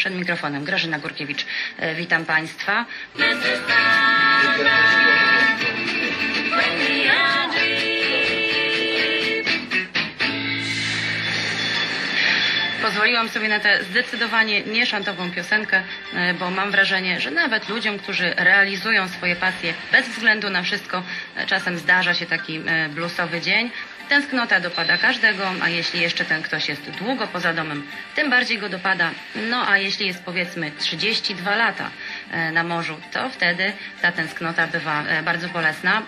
Przed mikrofonem Grażyna Górkiewicz. E, Witam Państwa. Pozwoliłam sobie na tę zdecydowanie nieszantową piosenkę, e, bo mam wrażenie, że nawet ludziom, którzy realizują swoje pasje bez względu na wszystko, e, czasem zdarza się taki e, bluesowy dzień. Tęsknota dopada każdego, a jeśli jeszcze ten ktoś jest długo poza domem, tym bardziej go dopada. No a jeśli jest powiedzmy 32 lata na morzu, to wtedy ta tęsknota bywa bardzo bolesna.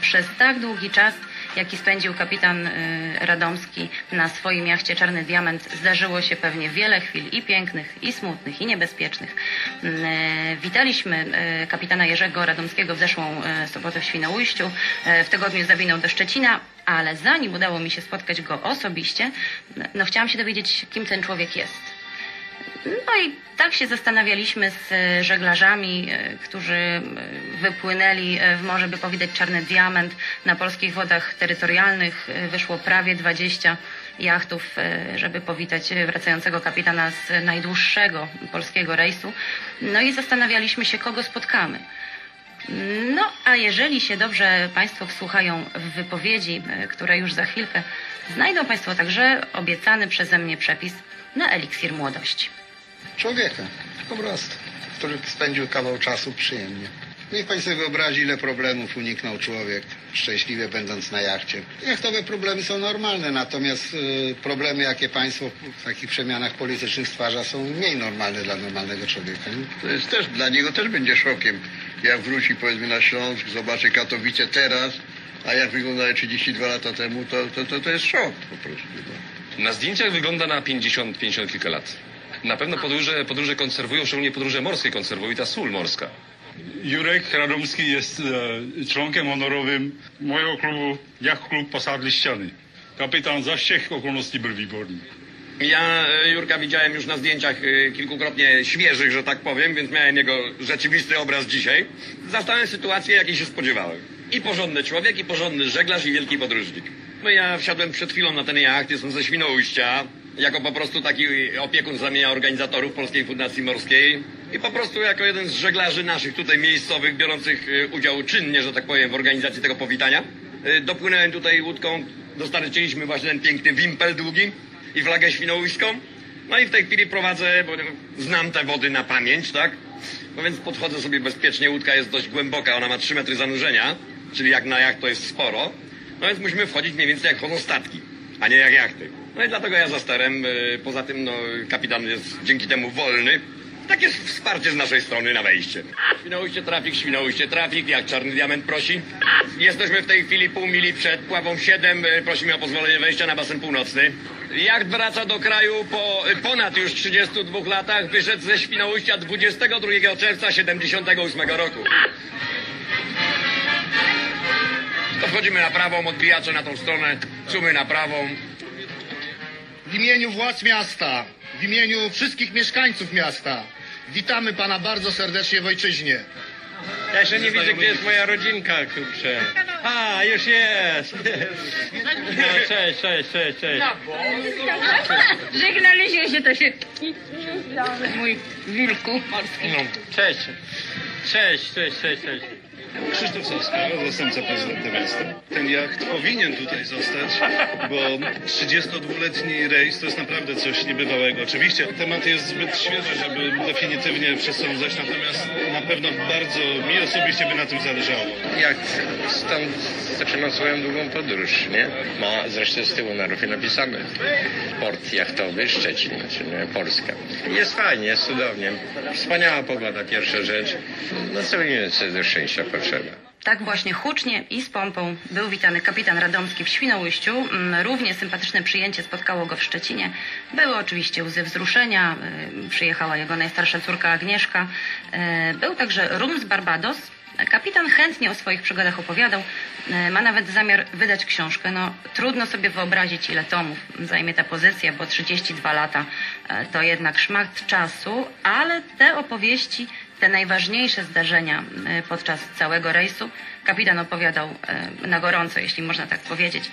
Przez tak długi czas jaki spędził kapitan y, Radomski na swoim jachcie Czarny Diament, zdarzyło się pewnie wiele chwil i pięknych, i smutnych, i niebezpiecznych. Mm, y, Witaliśmy y, kapitana Jerzego Radomskiego w zeszłą sobotę w Świnoujściu. W tygodniu zawinął do Szczecina, ale zanim udało mi się spotkać go osobiście, no chciałam się dowiedzieć, kim ten człowiek jest. No i tak się zastanawialiśmy z e, żeglarzami, e, którzy e, wypłynęli w morze, by powidać czarny diament. Na polskich wodach terytorialnych wyszło prawie 20 jachtów, żeby powitać wracającego kapitana z najdłuższego polskiego rejsu. No i zastanawialiśmy się, kogo spotkamy. No, a jeżeli się dobrze Państwo wsłuchają w wypowiedzi, które już za chwilkę, znajdą Państwo także obiecany przeze mnie przepis na eliksir młodości. Człowieka, po prostu, który spędził kawał czasu przyjemnie. Niech pan sobie wyobrazi, ile problemów uniknął człowiek, szczęśliwie będąc na jachcie. Jachtowe problemy są normalne, natomiast y, problemy, jakie państwo w takich przemianach politycznych stwarza, są mniej normalne dla normalnego człowieka. Nie? To jest też, dla niego też będzie szokiem, jak wróci powiedzmy na Śląsk, zobaczy Katowice teraz, a jak wyglądały 32 lata temu, to, to, to, to jest szok po prostu. No. Na zdjęciach wygląda na 50-50 kilka lat. Na pewno podróże, podróże konserwują, szczególnie podróże morskie konserwują i ta sól morska. Jurek Radomski jest e, członkiem honorowym mojego klubu Yacht Klub Posad Liściany. Kapitan za všech okolností był výborný. Ja e, Jurka widziałem już na zdjęciach e, kilkukrotnie świeżych, że tak powiem, więc miałem jego rzeczywisty obraz dzisiaj. Zastałem sytuację, jakiej się spodziewałem. I porządny człowiek, i porządny żeglarz, i wielki podróżnik. No ja wsiadłem przed chwilą na ten jacht, jestem ze Świnoujścia, jako po prostu taki opiekun z ramienia organizatorów Polskiej Fundacji Morskiej i po prostu jako jeden z żeglarzy naszych tutaj miejscowych, biorących e, udział czynnie, że tak powiem, w organizacji tego powitania. E, Dopłynąłem tutaj łódką, dostarczyliśmy właśnie ten piękny wimpel długi i flagę świnoujską. No i w tej chwili prowadzę, bo znam te wody na pamięć, tak? No więc podchodzę sobie bezpiecznie, łódka jest dość głęboka, ona ma 3 metry zanurzenia, czyli jak na jacht to jest sporo. No więc musimy wchodzić mniej więcej jak chodzą statki, a nie jak jachty. No i dlatego ja za sterem, y, poza tym no, kapitan jest dzięki temu wolny. Tak jest wsparcie z naszej strony na wejście. Świnoujście trafik, Świnoujście trafik, jak Czarny Diament prosi. Jesteśmy w tej chwili pół mili przed Pławą 7. y, Prosimy o pozwolenie wejścia na basen północny. Jacht wraca do kraju po y, ponad już 32 latach. Wyszedł ze Świnoujścia 22 czerwca 78 roku. To wchodzimy na prawą, odbijacze na tą stronę, sumy na prawą. W imieniu władz miasta, w imieniu wszystkich mieszkańców miasta, witamy pana bardzo serdecznie w ojczyźnie. Ja jeszcze nie widzę, gdzie jest moja rodzinka, kurczę. A, już jest. No, cześć, cześć, cześć, cześć. Żegnaliśmy się to się. Mój wilku morski. No, cześć. Cześć, cześć, cześć, cześć. Krzysztof Soska, zastępca prezydenta miasta. Ten jacht powinien tutaj zostać, bo 32-letni rejs to jest naprawdę coś niebywałego. Oczywiście temat jest zbyt świeży, żeby definitywnie przesądzać, natomiast na pewno bardzo mi osobiście by na tym zależało. Jak stąd zaczynam swoją długą podróż, nie? Ma zresztą z tyłu na rufie napisane port jachtowy Szczecin, znaczy nie, Polska. Jest fajnie, jest cudownie. Wspaniała pogoda, pierwsza rzecz. No co więcej do szczęścia potrzeba. Tak właśnie hucznie i z pompą był witany kapitan Radomski w Świnoujściu. Mm, Równie sympatyczne przyjęcie spotkało go w Szczecinie. Były oczywiście łzy wzruszenia. y, Przyjechała jego najstarsza córka Agnieszka. Y, Był także rum z Barbados. Kapitan chętnie o swoich przygodach opowiadał. Y, Ma nawet zamiar wydać książkę. No, trudno sobie wyobrazić, ile tomów zajmie ta pozycja, bo 32 lata to jednak szmat czasu, ale te opowieści te najważniejsze zdarzenia e, podczas całego rejsu. Kapitan opowiadał e, na gorąco, jeśli można tak powiedzieć,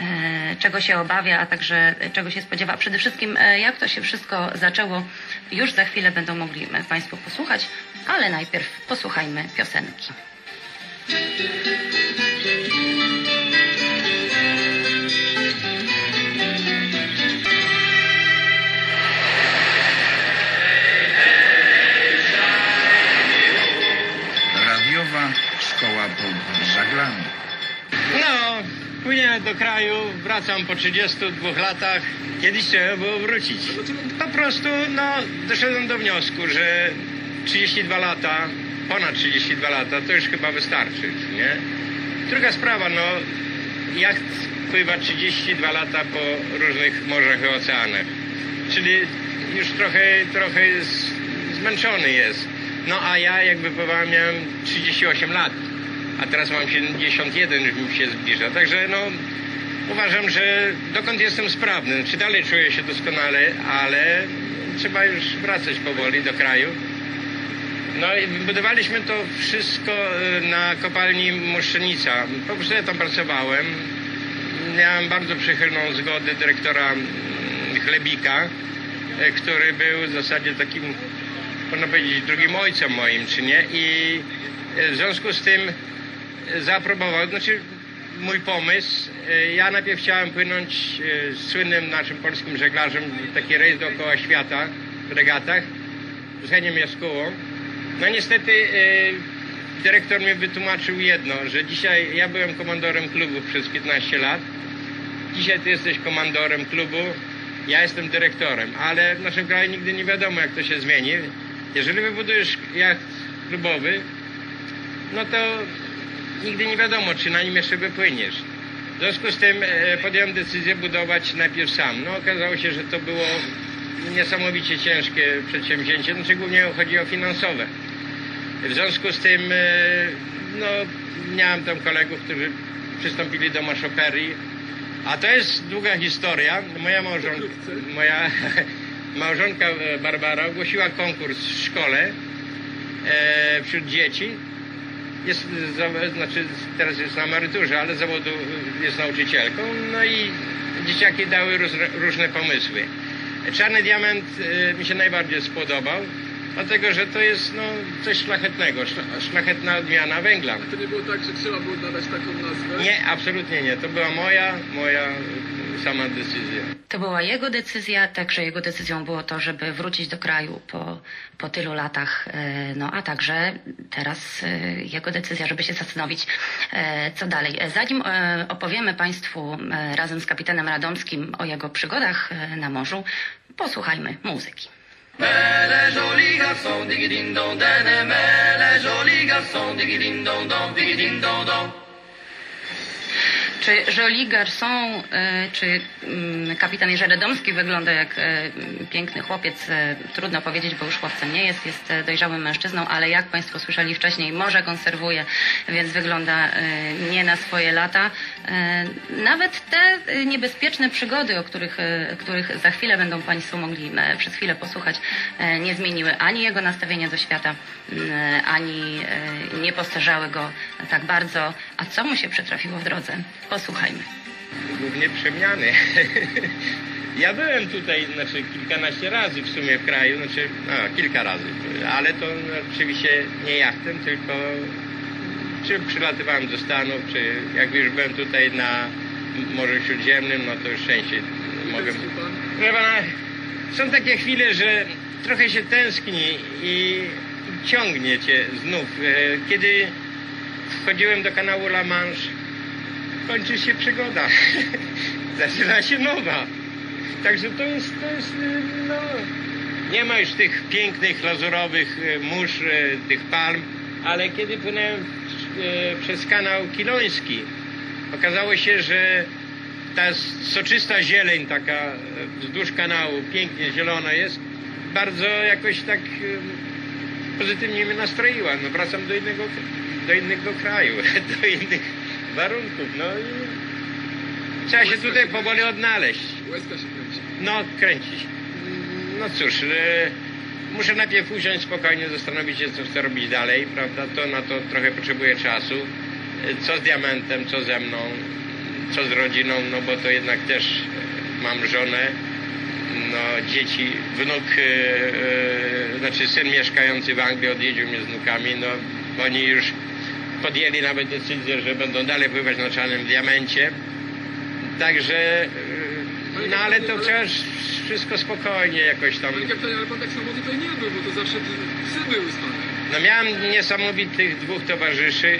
e, czego się obawia, a także czego się spodziewa. Przede wszystkim, jak to się wszystko zaczęło, już za chwilę będą mogli Państwo posłuchać, ale najpierw posłuchajmy piosenki. Do kraju, wracam po 32 latach. Kiedyś trzeba było wrócić. Po prostu, no, doszedłem do wniosku, że 32 lata, ponad 32 lata, to już chyba wystarczy, nie? Druga sprawa, no, jacht pływa 32 lata po różnych morzach i oceanach. Czyli już trochę, trochę zmęczony jest. No a ja jak wypływałem miałem 38 lat, a teraz mam 71, już mi się zbliża. Także no uważam, że dokąd jestem sprawny, czy dalej czuję się doskonale, ale trzeba już wracać powoli do kraju. No i budowaliśmy to wszystko e, na kopalni Muszczenica. Po prostu ja tam pracowałem. Miałem bardzo przychylną zgodę dyrektora mm, Chlebika, e, który był w zasadzie takim, można powiedzieć, drugim ojcem moim, czy nie? I e, w związku z tym zaaprobował, znaczy mój pomysł. E, Ja najpierw chciałem płynąć e, z słynnym naszym polskim żeglarzem taki rejs dookoła świata w regatach z Heniem Jaskułą. No niestety e, dyrektor mi wytłumaczył jedno, że dzisiaj ja byłem komandorem klubu przez 15 lat. Dzisiaj ty jesteś komandorem klubu, ja jestem dyrektorem, ale w naszym kraju nigdy nie wiadomo jak to się zmieni. Jeżeli wybudujesz jacht klubowy, no to nigdy nie wiadomo, czy na nim jeszcze wypłyniesz. W związku z tym e, podjąłem decyzję budować najpierw sam. No okazało się, że to było niesamowicie ciężkie przedsięwzięcie, znaczy głównie chodzi o finansowe. W związku z tym e, no, miałem tam kolegów, którzy przystąpili do maszoperii, a to jest długa historia. Moja małżonka, moja małżonka e, Barbara ogłosiła konkurs w szkole e, wśród dzieci. Jest, znaczy teraz jest na emeryturze, ale zawodu jest nauczycielką. No i dzieciaki dały różne pomysły. Czarny diament e, mi się najbardziej spodobał, dlatego że to jest no, coś szlachetnego, szla- szlachetna odmiana węgla. To nie było tak, że trzeba było nadać taką nazwę? Nie, absolutnie nie. To była moja, moja sama decyzja. To była jego decyzja, także jego decyzją było to, żeby wrócić do kraju po, po tylu latach, e, no a także teraz e, jego decyzja, żeby się zastanowić, e, co dalej. Zanim opowiemy Państwu razem z kapitanem Radomskim o jego przygodach na morzu, posłuchajmy muzyki. Mele joli garçon, digi ding dong dene, mele joli garçon, digi ding dong dong, digi ding dong dong. Czy Jolie Garçon, e, czy mm, kapitan Jerzy Radomski wygląda jak e, piękny chłopiec? E, Trudno powiedzieć, bo już chłopcem nie jest, jest dojrzałym mężczyzną, ale jak Państwo słyszeli wcześniej, morze konserwuje, więc wygląda nie na swoje lata. E, Nawet te e, niebezpieczne przygody, o których, e, których za chwilę będą Państwo mogli przez chwilę posłuchać, nie zmieniły ani jego nastawienia do świata, ani nie postarzały go tak bardzo. A co mu się przytrafiło w drodze? Posłuchajmy. Głównie przemiany. Ja byłem tutaj, znaczy kilkanaście razy w sumie w kraju, znaczy no, kilka razy, ale to oczywiście nie jachtem, tylko czy przylatywałem do Stanów, czy jak już byłem tutaj na Morzu Śródziemnym, no to już częściej mogę... Proszę pana, są takie chwile, że trochę się tęskni i ciągnie cię znów. E, Kiedy wchodziłem do kanału La Manche, kończy się przygoda. Zaczyna się nowa. Także to jest, to jest, y, no... Nie ma już tych pięknych, lazurowych y, mórz, tych palm, ale kiedy płynąłem przez kanał Kiloński, okazało się, że ta soczysta zieleń taka y, wzdłuż kanału, pięknie zielona jest, bardzo jakoś tak y, pozytywnie mnie nastroiła. No wracam do innego, do innego kraju, do innych warunków, no i trzeba się tutaj powoli odnaleźć. Łezka się kręci. No, kręcić. No cóż, e, muszę najpierw usiąść spokojnie, zastanowić się, co chcę robić dalej, prawda? To na to trochę potrzebuję czasu. Co z diamentem, co ze mną, co z rodziną, no bo to jednak też mam żonę, no dzieci, wnuk, e, e, znaczy syn mieszkający w Anglii odwiedził mnie z wnukami, no oni już podjęli nawet decyzję, że będą dalej pływać na czarnym diamencie. Także, no ale to wciąż wszystko spokojnie jakoś tam. Panie kapitanie, ale pan tak samo tutaj nie był, bo to zawsze psy były z panem. No miałem niesamowitych dwóch towarzyszy.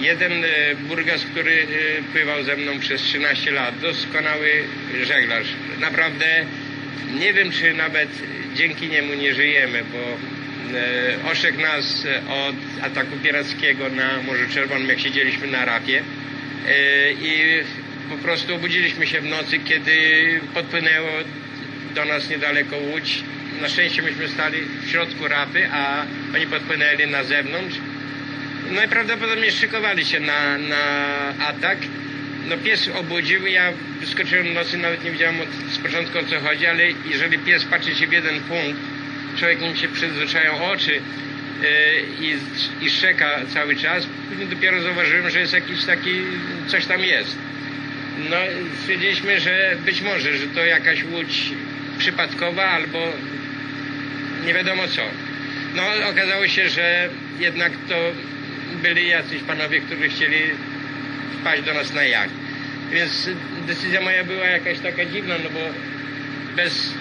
Jeden e, burgas, który e, pływał ze mną przez 13 lat, doskonały żeglarz. Naprawdę nie wiem, czy nawet dzięki niemu nie żyjemy, bo e, oszczekł nas od ataku pirackiego na Morzu Czerwonym, jak siedzieliśmy na rapie. I po prostu obudziliśmy się w nocy, kiedy podpłynęło do nas niedaleko łódź. Na szczęście myśmy stali w środku rapy, a oni podpłynęli na zewnątrz. No i prawdopodobnie szykowali się na, na atak. No pies obudził, ja wyskoczyłem w nocy, nawet nie wiedziałem od, z początku o co chodzi, ale jeżeli pies patrzy się w jeden punkt, człowiek nim się przyzwyczają oczy yy, i, i szczeka cały czas, później dopiero zauważyłem, że jest jakiś taki, coś tam jest. No stwierdziliśmy, że być może, że to jakaś łódź przypadkowa albo nie wiadomo co. No okazało się, że jednak to byli jacyś panowie, którzy chcieli wpaść do nas na jacht. Więc decyzja moja była jakaś taka dziwna, no bo bez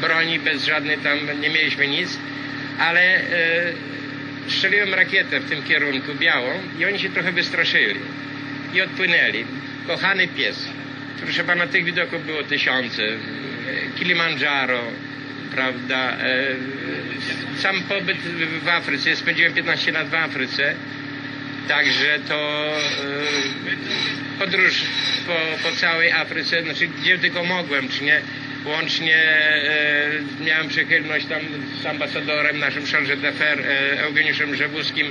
broni, bez żadnej tam nie mieliśmy nic, ale e, strzeliłem rakietę w tym kierunku białą i oni się trochę wystraszyli i odpłynęli. Kochany pies. Proszę pana, tych widoków było tysiące. Kilimandżaro, prawda? E, Sam pobyt w Afryce, spędziłem 15 lat w Afryce, także to e, podróż po, po całej Afryce, znaczy gdzie tylko mogłem, czy nie, łącznie e, miałem przychylność tam z ambasadorem naszym Charles d'Affaires, e, Eugeniuszem Rzewuskim,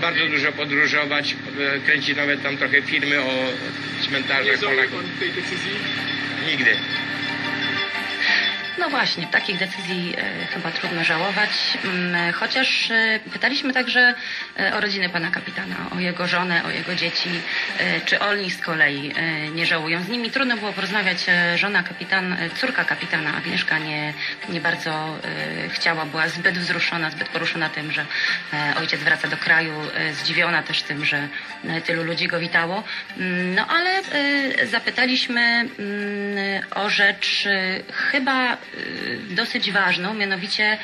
bardzo dużo podróżować, e, kręcić nawet tam trochę filmy o Nie cmentarzach Polaków. pan tej decyzji? Nigdy. No właśnie, takich decyzji e, chyba trudno żałować. Mm, Chociaż e, pytaliśmy także o rodzinę pana kapitana, o jego żonę, o jego dzieci, e, czy oni z kolei e, nie żałują. Z nimi trudno było porozmawiać. E, Żona kapitan, e, córka kapitana Agnieszka nie, nie bardzo e, chciała, była zbyt wzruszona, zbyt poruszona tym, że e, ojciec wraca do kraju, e, zdziwiona też tym, że e, tylu ludzi go witało. Mm, No ale e, zapytaliśmy mm, o rzecz e, chyba e, dosyć ważną, mianowicie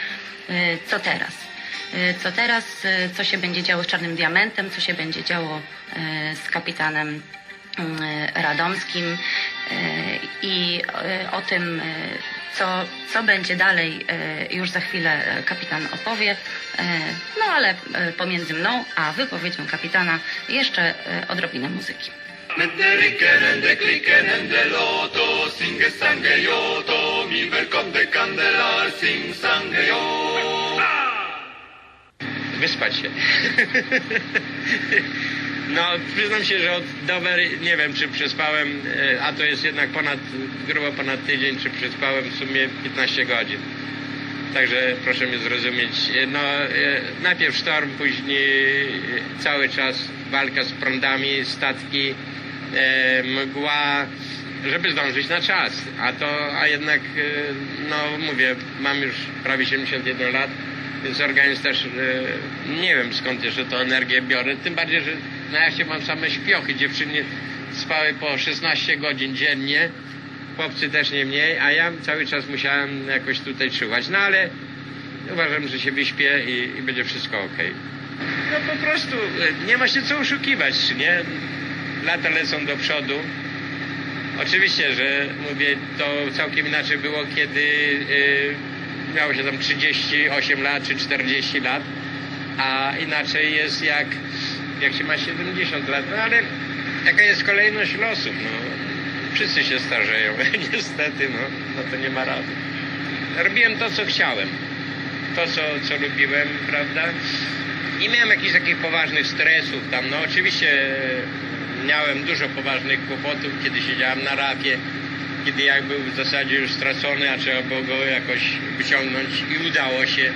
e, co teraz. E, Co teraz, e, co się będzie działo z Czarnym Diamentem, co się będzie działo e, z kapitanem mm, Radomskim i o tym, co, co będzie dalej, już za chwilę kapitan opowie. No ale pomiędzy mną a wypowiedzią kapitana jeszcze odrobinę muzyki. Loto, mi de sing. Wyspać się. No, przyznam się, że od dober nie wiem, czy przespałem, e, a to jest jednak ponad, grubo ponad tydzień, czy przespałem w sumie 15 godzin. Także proszę mnie zrozumieć. E, No, e, najpierw sztorm, później cały czas walka z prądami, statki, mgła, żeby zdążyć na czas. A to, a jednak, no mówię, mam już prawie 71 lat, więc organizm też e, nie wiem skąd jeszcze tą energię biorę. Tym bardziej, że na jachcie mam same śpiochy. Dziewczyny spały po 16 godzin dziennie, chłopcy też nie mniej, a ja cały czas musiałem jakoś tutaj czuwać. No ale uważam, że się wyśpię i, i będzie wszystko ok. No po prostu e, nie ma się co oszukiwać, czy nie? Lata lecą do przodu. Oczywiście, że mówię, to całkiem inaczej było, kiedy y, miało się tam 38 lat czy 40 lat, a inaczej jest jak, jak się ma 70 lat. No ale jaka jest kolejność losów? No, wszyscy się starzeją, niestety, no, no to nie ma rady. Robiłem to, co chciałem, to, co, co lubiłem, prawda? Nie miałem jakichś takich poważnych stresów tam, no oczywiście miałem dużo poważnych kłopotów, kiedy siedziałem na rapie, kiedy jak był w zasadzie już stracony, a trzeba było go jakoś wyciągnąć i udało się.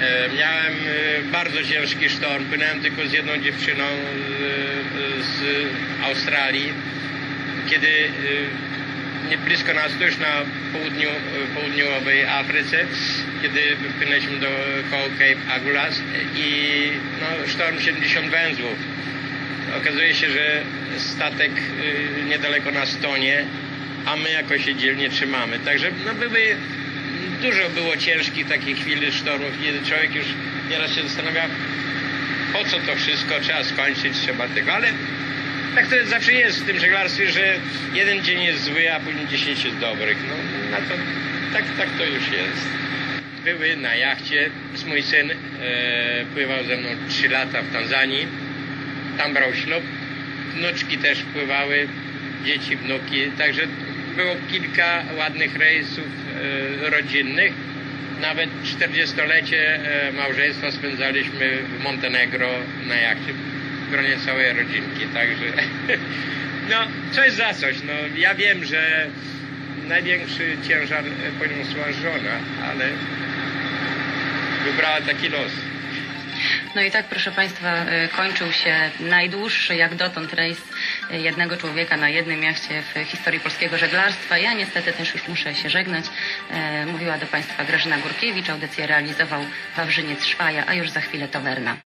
E, Miałem e, bardzo ciężki sztorm, płynąłem tylko z jedną dziewczyną z, z Australii, kiedy e, nie blisko nas, tuż na południu, e, południowej Afryce, kiedy płynęliśmy do koło Cape Agulas i no, sztorm 70 węzłów. Okazuje się, że statek niedaleko nas tonie, a my jakoś się dzielnie trzymamy. Także no, były, dużo było ciężkich takich chwil sztormów, kiedy człowiek już nieraz się zastanawia, po co to wszystko, trzeba skończyć, trzeba tego, ale tak to zawsze jest w tym żeglarstwie, że jeden dzień jest zły, a później 10 jest dobrych. No, na to, tak, tak to już jest. Były na jachcie, mój syn e, pływał ze mną 3 lata w Tanzanii, tam brał ślub, wnuczki też pływały, dzieci, wnuki, także było kilka ładnych rejsów e, rodzinnych. Nawet 40-lecie e, małżeństwa spędzaliśmy w Montenegro na jachcie w gronie całej rodzinki, także no coś za coś. No, ja wiem, że największy ciężar e, poniosła żona, ale wybrała taki los. No i tak, proszę Państwa, kończył się najdłuższy jak dotąd rejs jednego człowieka na jednym jachcie w historii polskiego żeglarstwa. Ja niestety też już muszę się żegnać. E, Mówiła do Państwa Grażyna Górkiewicz, audycję realizował Wawrzyniec Szwaja, a już za chwilę Tawerna.